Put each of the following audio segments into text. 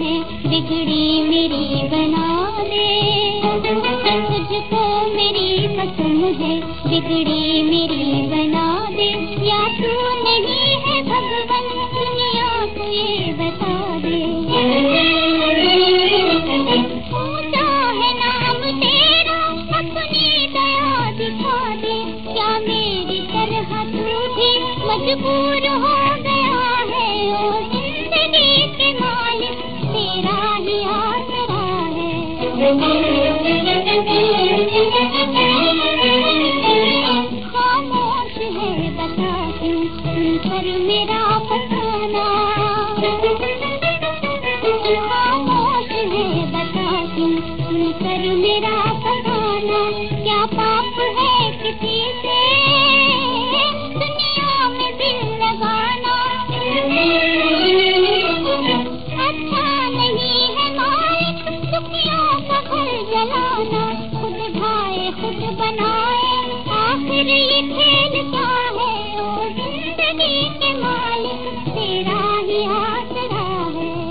है बिगड़ी मेरी बना दे तुझको मेरी कसम है, बिगड़ी मेरी बना दे। या तू नहीं है भगवान, दुनिया को ये बता दे। ऊँचा है नाम तेरा, अपनी दया दिखा दे। क्या मेरी तरह तू भी मजबूर हो? दुनिया में दिल लगाना। अच्छा जलाना खुद खुद बनाए। आखिर ये खेल क्या है? ज़िंदगी के मालिक, तेरा ही आसरा है।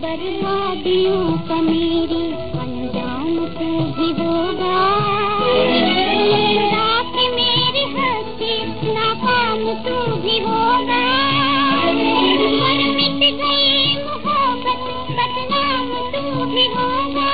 बर्बादियों का डूबी होगा